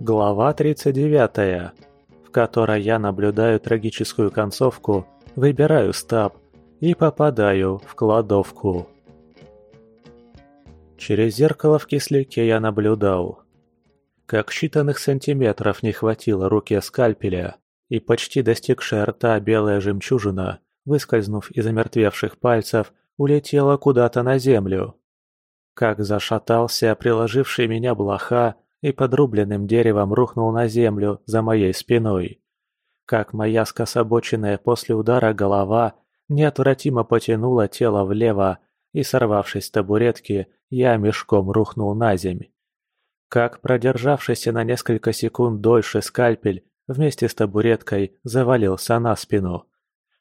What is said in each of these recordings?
Глава 39, в которой я наблюдаю трагическую концовку, выбираю стаб и попадаю в кладовку. Через зеркало в кисляке я наблюдал, как считанных сантиметров не хватило руке скальпеля, и почти достигшая рта белая жемчужина, выскользнув из омертвевших пальцев, улетела куда-то на землю. Как зашатался приложивший меня блоха и подрубленным деревом рухнул на землю за моей спиной. Как моя скособоченная после удара голова неотвратимо потянула тело влево, и, сорвавшись с табуретки, я мешком рухнул на земь. Как продержавшийся на несколько секунд дольше скальпель вместе с табуреткой завалился на спину.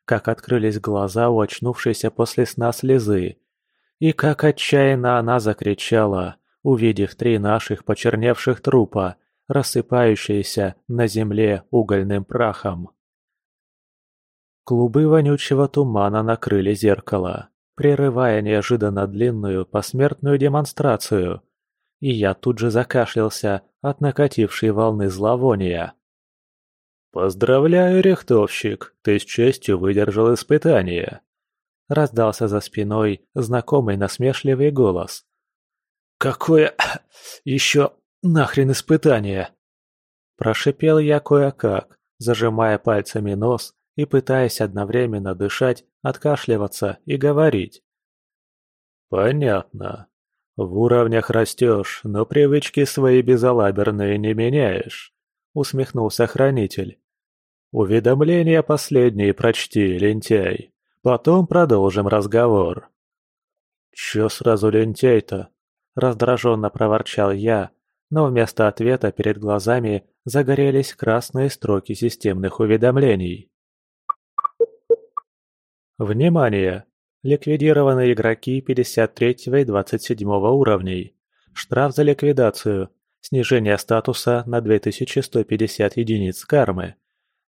Как открылись глаза у очнувшейся после сна слезы. И как отчаянно она закричала, увидев три наших почерневших трупа, рассыпающиеся на земле угольным прахом. Клубы вонючего тумана накрыли зеркало, прерывая неожиданно длинную посмертную демонстрацию, и я тут же закашлялся от накатившей волны зловония. «Поздравляю, рихтовщик, ты с честью выдержал испытание!» Раздался за спиной знакомый насмешливый голос. «Какое еще нахрен испытание?» Прошипел я кое-как, зажимая пальцами нос и пытаясь одновременно дышать, откашливаться и говорить. «Понятно. В уровнях растешь, но привычки свои безалаберные не меняешь», — усмехнулся хранитель. «Уведомления последние прочти, лентяй. Потом продолжим разговор». «Чё сразу лентяй-то?» — раздраженно проворчал я, но вместо ответа перед глазами загорелись красные строки системных уведомлений. Внимание! Ликвидированы игроки 53 и 27 уровней. Штраф за ликвидацию. Снижение статуса на 2150 единиц кармы.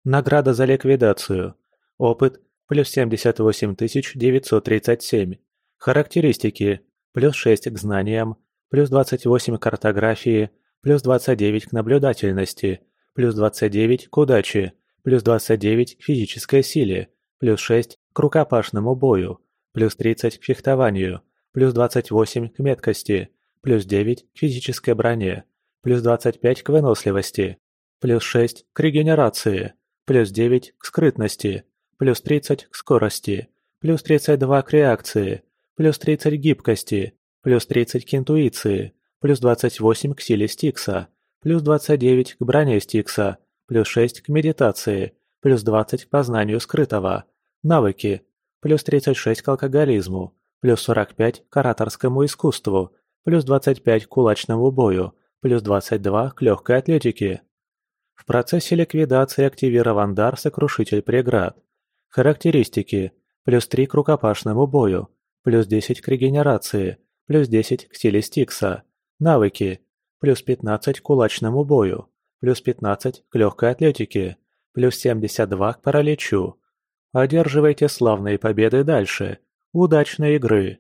Награда за ликвидацию. Опыт плюс 78 937. Характеристики плюс 6 к знаниям, плюс 28 к картографии, плюс 29 к наблюдательности, плюс 29 к удаче, плюс 29 к физической силе, плюс 6 к рукопашному бою, плюс 30 к фехтованию, плюс 28 к меткости, плюс 9 к физической броне, плюс 25 к выносливости, плюс 6 к регенерации, плюс 9 к скрытности, плюс 30 к скорости, плюс 32 к реакции, плюс 30 к гибкости, плюс 30 к интуиции, плюс 28 к силе Стикса, плюс 29 к броне Стикса, плюс 6 к медитации, плюс 20 к познанию скрытого. Навыки. Плюс 36 к алкоголизму, плюс 45 к ораторскому искусству, плюс 25 к кулачному бою, плюс 22 к легкой атлетике. В процессе ликвидации активирован дар «Сокрушитель преград». Характеристики. Плюс 3 к рукопашному бою, плюс 10 к регенерации, плюс 10 к силе Стикса. Навыки. Плюс 15 к кулачному бою, плюс 15 к легкой атлетике, плюс 72 к параличу. Одерживайте славные победы дальше. Удачной игры!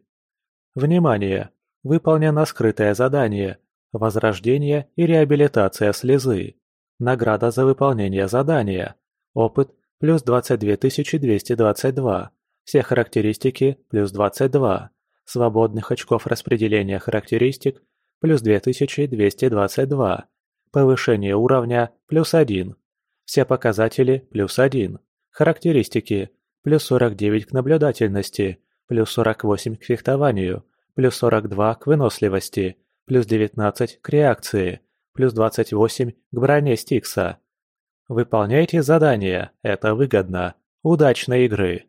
Внимание! Выполнено скрытое задание. Возрождение и реабилитация слезы. Награда за выполнение задания. Опыт плюс 22 222. Все характеристики плюс 22. Свободных очков распределения характеристик плюс 2222. Повышение уровня плюс 1. Все показатели плюс 1. Характеристики. Плюс 49 к наблюдательности, плюс 48 к фехтованию, плюс 42 к выносливости, плюс 19 к реакции, плюс 28 к броне Стикса. Выполняйте задания, это выгодно. Удачной игры!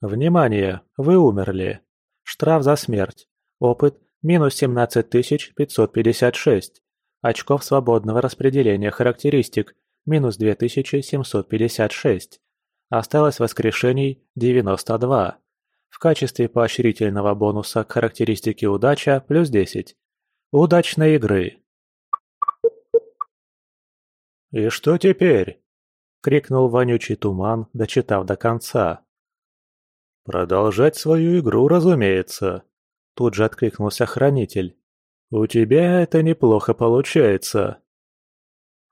Внимание! Вы умерли. Штраф за смерть. Опыт минус 17556. Очков свободного распределения характеристик минус 2756. Осталось воскрешений 92. В качестве поощрительного бонуса к характеристике удача плюс 10. Удачной игры! «И что теперь?» — крикнул вонючий туман, дочитав до конца. «Продолжать свою игру, разумеется», — тут же откликнулся хранитель. «У тебя это неплохо получается».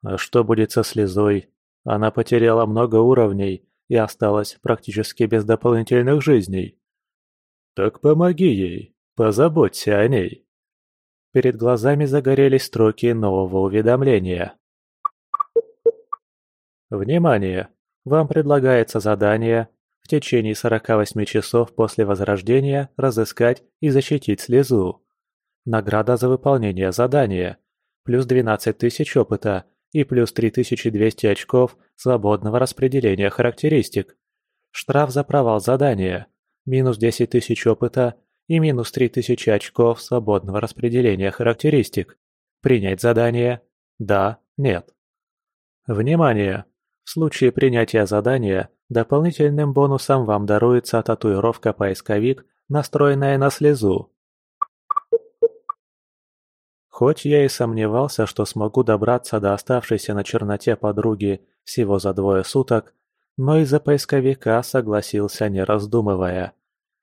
А что будет со слезой? Она потеряла много уровней и осталась практически без дополнительных жизней. Так помоги ей, позаботься о ней. Перед глазами загорелись строки нового уведомления. Внимание! Вам предлагается задание в течение 48 часов после возрождения разыскать и защитить слезу. Награда за выполнение задания. Плюс 12 тысяч опыта и плюс 3200 очков свободного распределения характеристик. Штраф за провал задания. Минус 10 тысяч опыта и минус 3000 очков свободного распределения характеристик. Принять задание? Да, нет. Внимание! В случае принятия задания дополнительным бонусом вам даруется татуировка «Поисковик», настроенная на слезу. Хоть я и сомневался, что смогу добраться до оставшейся на черноте подруги всего за двое суток, но из-за поисковика согласился, не раздумывая.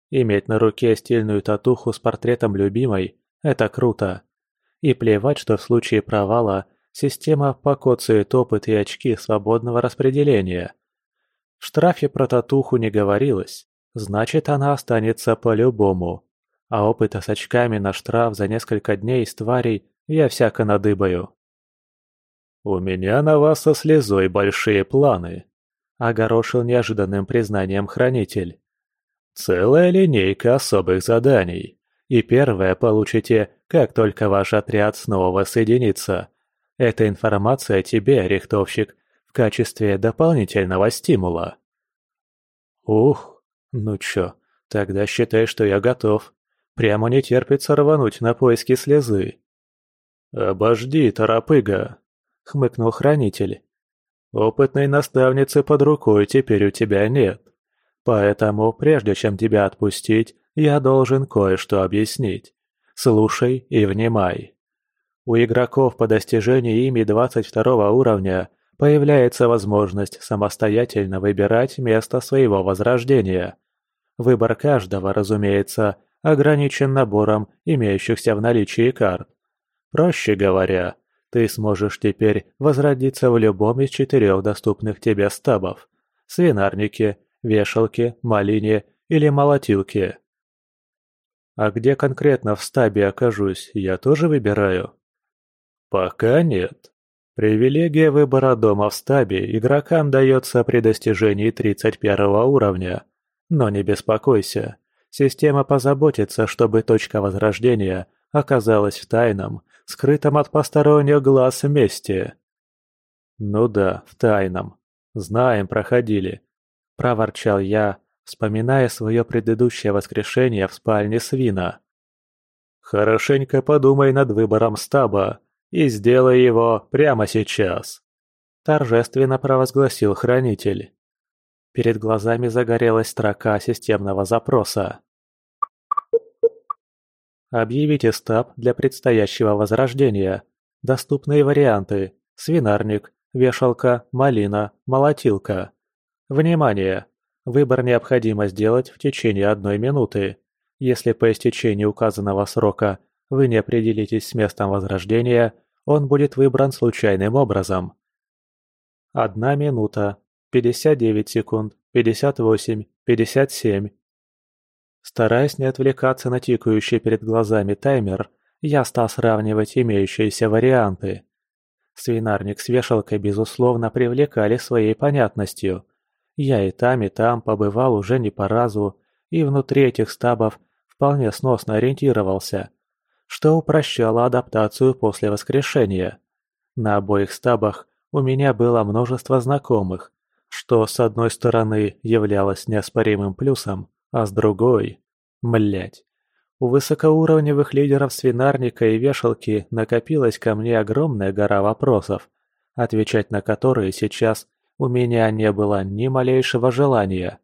Иметь на руке стильную татуху с портретом любимой – это круто. И плевать, что в случае провала система покоцает опыт и очки свободного распределения. В штрафе про татуху не говорилось, значит она останется по-любому а опыта с очками на штраф за несколько дней с тварей я всяко надыбаю. «У меня на вас со слезой большие планы», — огорошил неожиданным признанием хранитель. «Целая линейка особых заданий, и первое получите, как только ваш отряд снова воссоединится. Эта информация тебе, рихтовщик, в качестве дополнительного стимула». «Ух, ну чё, тогда считай, что я готов», Прямо не терпится рвануть на поиски слезы. «Обожди, торопыга!» — хмыкнул хранитель. «Опытной наставницы под рукой теперь у тебя нет. Поэтому, прежде чем тебя отпустить, я должен кое-что объяснить. Слушай и внимай. У игроков по достижении ими 22 уровня появляется возможность самостоятельно выбирать место своего возрождения. Выбор каждого, разумеется, ограничен набором имеющихся в наличии карт. Проще говоря, ты сможешь теперь возродиться в любом из четырех доступных тебе стабов – свинарнике, вешалке, малине или молотилке. А где конкретно в стабе окажусь, я тоже выбираю? Пока нет. Привилегия выбора дома в стабе игрокам дается при достижении 31 уровня. Но не беспокойся, Система позаботится, чтобы точка возрождения оказалась в тайном, скрытом от посторонних глаз месте. Ну да, в тайном. Знаем, проходили. Проворчал я, вспоминая свое предыдущее воскрешение в спальне свина. Хорошенько подумай над выбором стаба и сделай его прямо сейчас. Торжественно провозгласил хранитель. Перед глазами загорелась строка системного запроса. Объявите стаб для предстоящего возрождения. Доступные варианты. Свинарник, вешалка, малина, молотилка. Внимание! Выбор необходимо сделать в течение одной минуты. Если по истечении указанного срока вы не определитесь с местом возрождения, он будет выбран случайным образом. Одна минута. 59 секунд, 58, 57. Стараясь не отвлекаться на тикающий перед глазами таймер, я стал сравнивать имеющиеся варианты. Свинарник с вешалкой, безусловно, привлекали своей понятностью. Я и там, и там побывал уже не по разу, и внутри этих стабов вполне сносно ориентировался, что упрощало адаптацию после воскрешения. На обоих стабах у меня было множество знакомых, что с одной стороны являлось неоспоримым плюсом, а с другой – млять. У высокоуровневых лидеров свинарника и вешалки накопилась ко мне огромная гора вопросов, отвечать на которые сейчас у меня не было ни малейшего желания.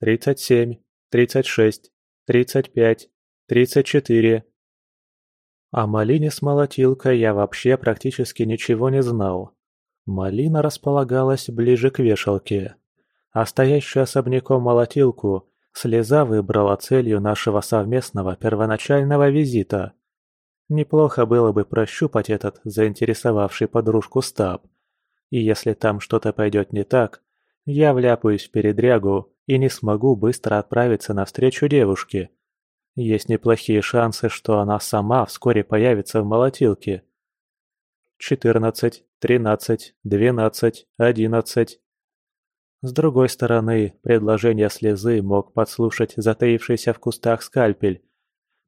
37, 36, 35, 34, о малине с молотилкой я вообще практически ничего не знал. Малина располагалась ближе к вешалке, а стоящую особняком молотилку слеза выбрала целью нашего совместного первоначального визита. Неплохо было бы прощупать этот заинтересовавший подружку стаб. И если там что-то пойдет не так, я вляпаюсь в передрягу и не смогу быстро отправиться навстречу девушке. Есть неплохие шансы, что она сама вскоре появится в молотилке. Четырнадцать, тринадцать, двенадцать, одиннадцать. С другой стороны, предложение слезы мог подслушать затаившийся в кустах скальпель,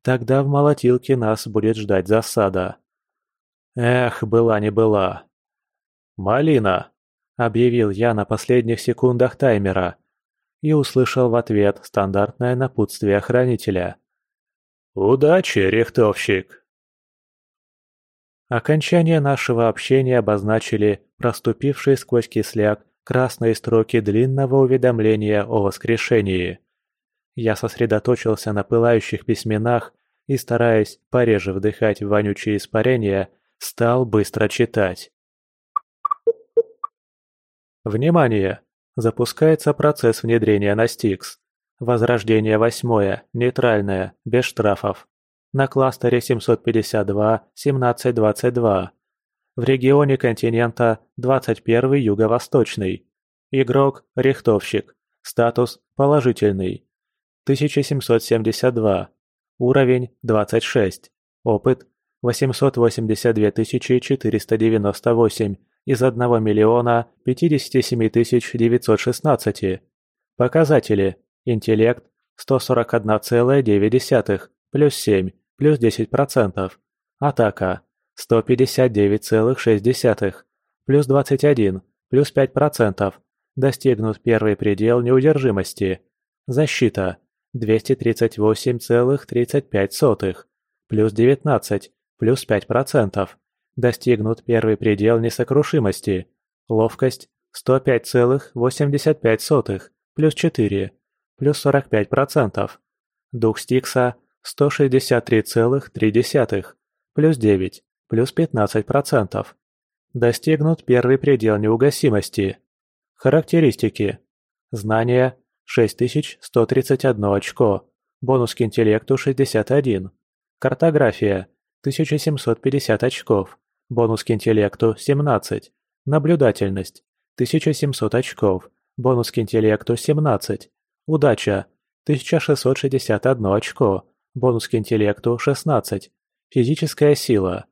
Тогда в молотилке нас будет ждать засада. Эх, была не была. «Малина!» – объявил я на последних секундах таймера и услышал в ответ стандартное напутствие хранителя. «Удачи, рихтовщик!» Окончание нашего общения обозначили проступившие сквозь кисляк красные строки длинного уведомления о воскрешении. Я сосредоточился на пылающих письменах и, стараясь пореже вдыхать вонючие испарения, стал быстро читать. Внимание! Запускается процесс внедрения на Стикс. Возрождение восьмое, нейтральное, без штрафов. На кластере 752-1722. В регионе континента 21 юго-восточный. Игрок – рихтовщик. Статус – положительный. 1772. Уровень – 26. Опыт – 882 498 из 1 миллиона 57 916. Показатели. Интеллект – 141,9, плюс 7, плюс 10%. Атака – 159,6, плюс 21, плюс 5%. Достигнут первый предел неудержимости. Защита – 238,35, плюс 19, плюс 5%. Достигнут первый предел несокрушимости. Ловкость 105,85, плюс 4, плюс 45%. Дух Стикса 163,3, плюс 9, плюс 15%. Достигнут первый предел неугасимости. Характеристики. Знания 6131 очко. Бонус к интеллекту 61. Картография. 1750 очков. Бонус к интеллекту 17. Наблюдательность. 1700 очков. Бонус к интеллекту 17. Удача. 1661 очко. Бонус к интеллекту 16. Физическая сила.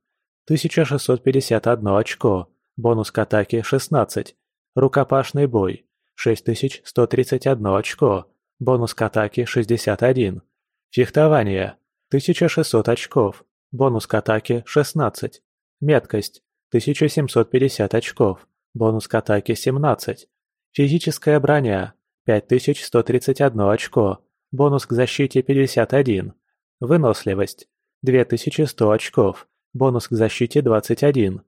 1651 очко. Бонус к атаке 16. Рукопашный бой. 6131 очко. Бонус к атаке 61. Фехтование. 1600 очков. Бонус к атаке 16. Меткость. 1750 очков. Бонус к атаке 17. Физическая броня. 5131 очко. Бонус к защите 51. Выносливость. 2100 очков. Бонус к защите 21.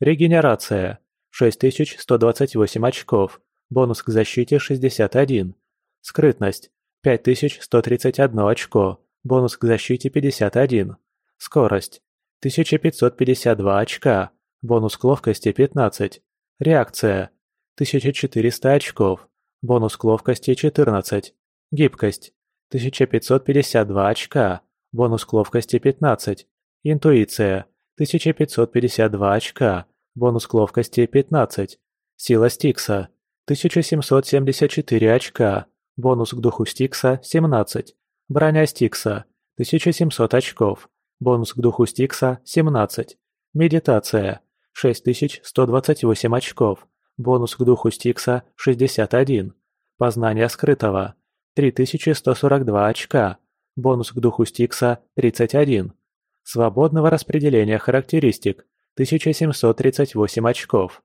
Регенерация. 6128 очков. Бонус к защите 61. Скрытность. 5131 очко. Бонус к защите 51. Скорость. 1552 очка. Бонус к ловкости 15. Реакция. 1400 очков. Бонус к ловкости 14. Гибкость. 1552 очка. Бонус к ловкости 15. Интуиция. 1552 очка. Бонус к ловкости 15. Сила Стикса. 1774 очка. Бонус к духу Стикса – 17. Броня Стикса – 1700 очков. Бонус к духу Стикса – 17. Медитация – 6128 очков. Бонус к духу Стикса – 61. Познание скрытого – 3142 очка. Бонус к духу Стикса – 31. Свободного распределения характеристик – 1738 очков.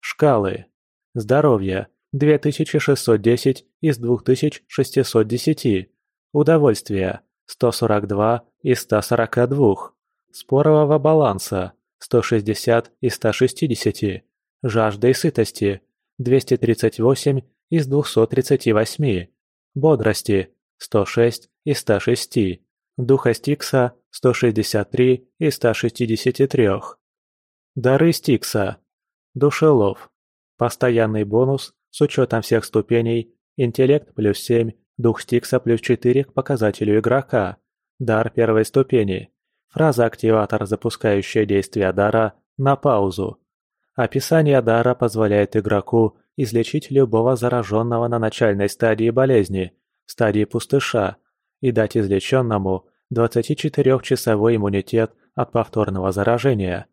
Шкалы Здоровье – 2610 из 2610. Удовольствие – 142 из 142. Спорового баланса – 160 из 160. Жажда и сытости – 238 из 238. Бодрости – 106 из 106. Духа Стикса – 163 из 163. Дары Стикса. Душелов Постоянный бонус с учетом всех ступеней, интеллект плюс 7, дух Стикса плюс 4 к показателю игрока, дар первой ступени, Фраза-активатор, запускающая действие дара, на паузу. Описание дара позволяет игроку излечить любого зараженного на начальной стадии болезни, стадии пустыша, и дать излеченному 24-часовой иммунитет от повторного заражения.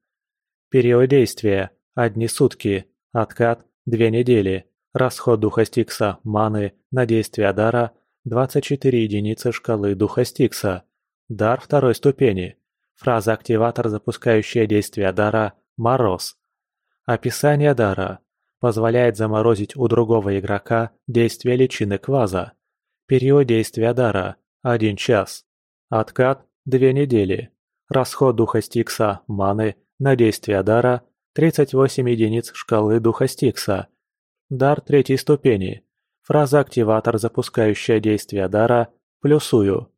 Период действия – одни сутки, откат – две недели, расход духа Стикса, маны на действие дара – 24 единицы шкалы духа Стикса, дар второй ступени, фраза-активатор, запускающая действие дара – мороз. Описание дара – позволяет заморозить у другого игрока действие личины кваза. Период действия дара – 1 час. Откат – 2 недели. Расход духа Стикса, маны, на действие дара – 38 единиц шкалы духа Стикса. Дар третьей ступени. Фраза-активатор, запускающая действие дара – плюсую.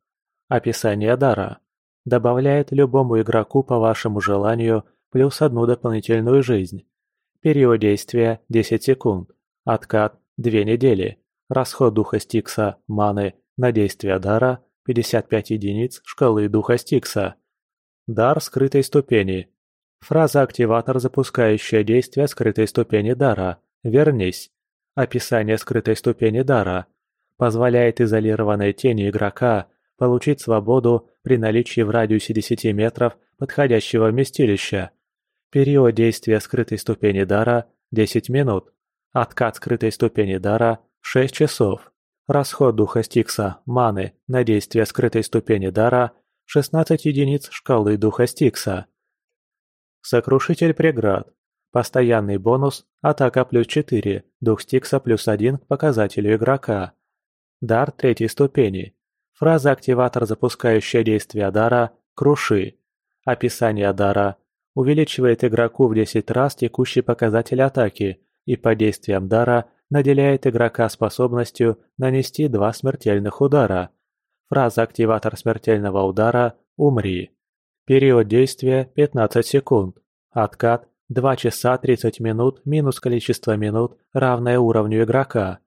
Описание дара. Добавляет любому игроку по вашему желанию плюс одну дополнительную жизнь. Период действия – 10 секунд. Откат – 2 недели. Расход духа Стикса, маны, на действие дара – 55 единиц шкалы духа Стикса. Дар скрытой ступени. Фраза-активатор, запускающая действие скрытой ступени дара. Вернись. Описание скрытой ступени дара. Позволяет изолированной тени игрока получить свободу при наличии в радиусе 10 метров подходящего вместилища. Период действия скрытой ступени дара – 10 минут. Откат скрытой ступени дара – 6 часов. Расход духа Стикса, маны, на действие скрытой ступени дара – 16 единиц шкалы духа Стикса. Сокрушитель преград. Постоянный бонус – атака плюс 4, дух Стикса плюс 1 к показателю игрока. Дар третьей ступени. Фраза-активатор, запускающая действие дара – круши. Описание дара – увеличивает игроку в 10 раз текущий показатель атаки и по действиям дара – наделяет игрока способностью нанести два смертельных удара. Фраза «Активатор смертельного удара» «Умри». Период действия – 15 секунд. Откат – 2 часа 30 минут минус количество минут, равное уровню игрока.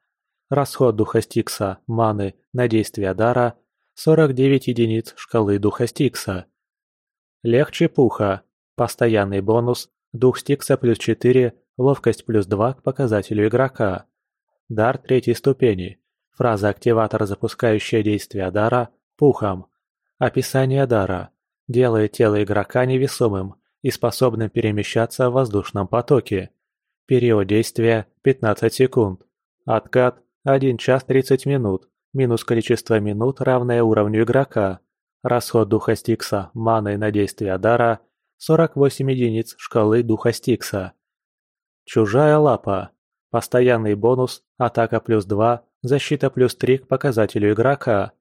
Расход духа Стикса, маны, на действие дара – 49 единиц шкалы духа Стикса. Легче пуха. Постоянный бонус. Дух Стикса плюс 4, ловкость плюс 2 к показателю игрока. Дар третьей ступени. Фраза активатора, запускающая действие дара – пухом. Описание дара. Делает тело игрока невесомым и способным перемещаться в воздушном потоке. Период действия – 15 секунд. Откат – 1 час 30 минут, минус количество минут, равное уровню игрока. Расход духа Стикса, маны на действие дара – 48 единиц шкалы духа Стикса. Чужая лапа. Постоянный бонус – атака плюс 2, защита плюс 3 к показателю игрока.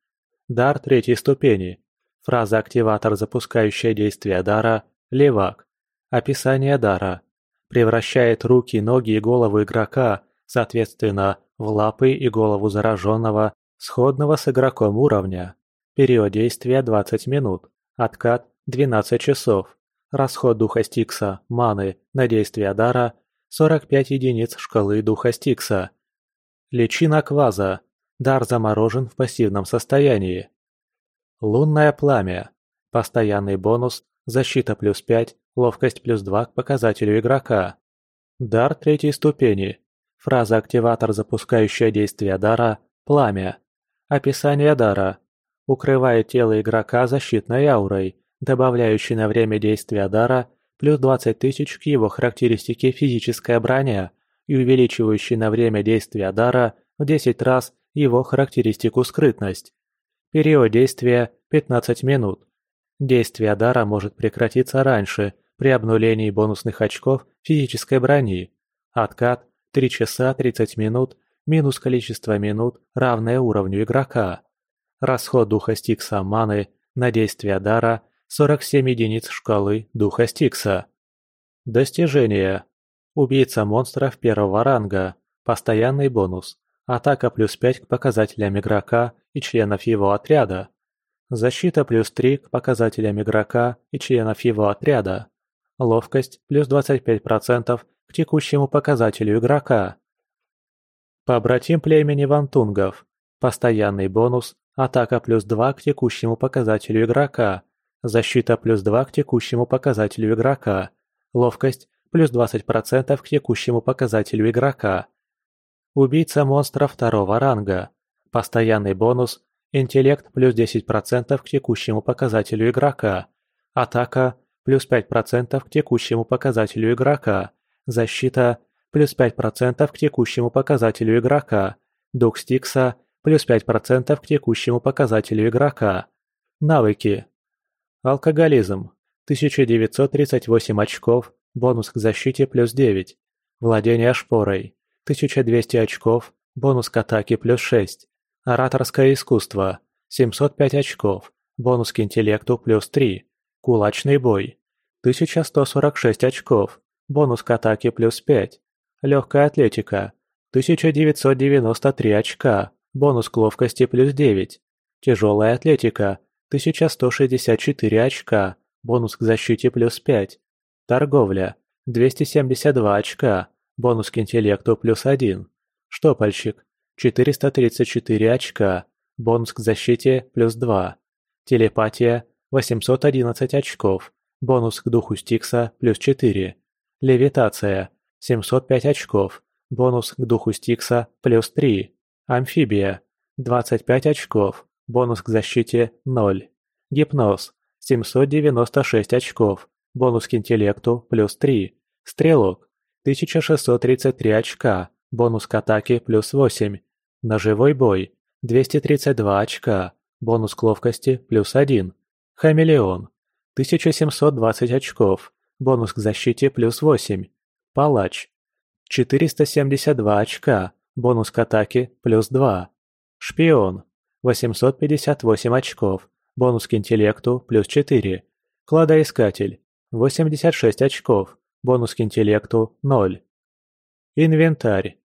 Дар третьей ступени. Фраза-активатор, запускающая действие дара – левак. Описание дара. Превращает руки, ноги и голову игрока, соответственно, в лапы и голову зараженного, сходного с игроком уровня. Период действия 20 минут. Откат 12 часов. Расход духа Стикса, маны, на действие дара 45 единиц шкалы духа Стикса. Личина кваза. Дар заморожен в пассивном состоянии. Лунное пламя. Постоянный бонус. Защита плюс 5, ловкость плюс 2 к показателю игрока. Дар третьей ступени. Фраза-активатор, запускающая действие дара – пламя. Описание дара. Укрывает тело игрока защитной аурой, добавляющей на время действия дара плюс 20 тысяч к его характеристике физическая броня и увеличивающий на время действия дара в 10 раз его характеристику скрытность. Период действия – 15 минут. Действие дара может прекратиться раньше, при обнулении бонусных очков физической брони. Откат – 3 часа 30 минут, минус количество минут, равное уровню игрока. Расход духа Стикса маны на действие дара 47 единиц шкалы духа Стикса. Достижение. Убийца монстров первого ранга. Постоянный бонус. Атака плюс 5 к показателям игрока и членов его отряда. Защита плюс 3 к показателям игрока и членов его отряда. Ловкость плюс 25% к текущему показателю игрока. Побратим племени вантунгов. Постоянный бонус. Атака плюс 2 к текущему показателю игрока Защита плюс 2 к текущему показателю игрока. Ловкость плюс 20% к текущему показателю игрока. Убийца монстра второго ранга. Постоянный бонус. Интеллект плюс 10% к текущему показателю игрока. Атака плюс 5% к текущему показателю игрока. Защита плюс 5% к текущему показателю игрока. Дух Стикса плюс 5% к текущему показателю игрока. Навыки. Алкоголизм. 1938 очков, бонус к защите плюс 9. Владение шпорой. 1200 очков, бонус к атаке плюс 6. Ораторское искусство. 705 очков, бонус к интеллекту плюс 3. Кулачный бой. 1146 очков, бонус к атаке плюс 5. Легкая атлетика. 1993 очка, бонус к ловкости плюс 9. Тяжелая атлетика. 1164 очка, бонус к защите плюс 5. Торговля. 272 очка, бонус к интеллекту плюс 1. Штопальщик. 434 очка, бонус к защите плюс 2. Телепатия. 811 очков, бонус к духу Стикса плюс 4. Левитация. 705 очков, бонус к духу Стикса плюс 3. Амфибия. 25 очков, бонус к защите 0. Гипноз. 796 очков, бонус к интеллекту плюс 3. Стрелок. 1633 очка, бонус к атаке плюс 8. Ножевой бой. 232 очка, бонус к ловкости плюс 1. Хамелеон. 1720 очков, бонус к защите плюс 8. Палач. 472 очка, бонус к атаке плюс 2. Шпион. 858 очков, бонус к интеллекту плюс 4. Кладоискатель. 86 очков, бонус к интеллекту 0. Инвентарь.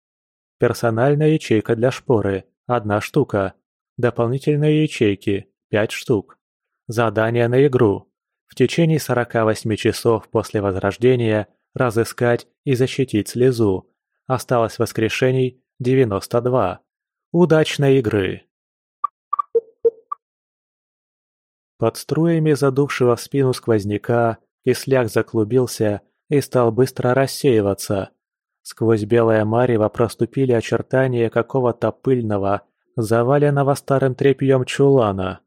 Персональная ячейка для шпоры – 1 штука. Дополнительные ячейки – 5 штук. Задание на игру. В течение 48 часов после возрождения разыскать и защитить слезу. Осталось воскрешений 92. Удачной игры! Под струями задувшего в спину сквозняка кисляк заклубился и стал быстро рассеиваться. Сквозь белое марево проступили очертания какого-то пыльного, заваленного старым тряпьем чулана.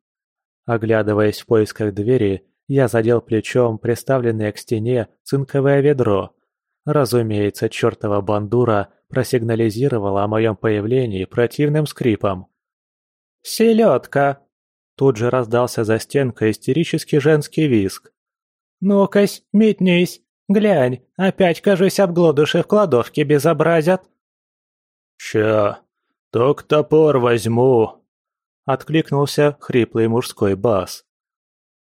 Оглядываясь в поисках двери, я задел плечом приставленное к стене цинковое ведро. Разумеется, чертова бандура просигнализировала о моем появлении противным скрипом. «Селедка!» Тут же раздался за стенкой истерический женский визг. «Ну-кась, метнись! Глянь, опять, кажись, обглодыши в кладовке безобразят!» «Ща, ток топор возьму!» Откликнулся хриплый мужской бас.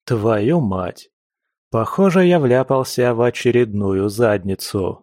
«Твою мать! Похоже, я вляпался в очередную задницу!»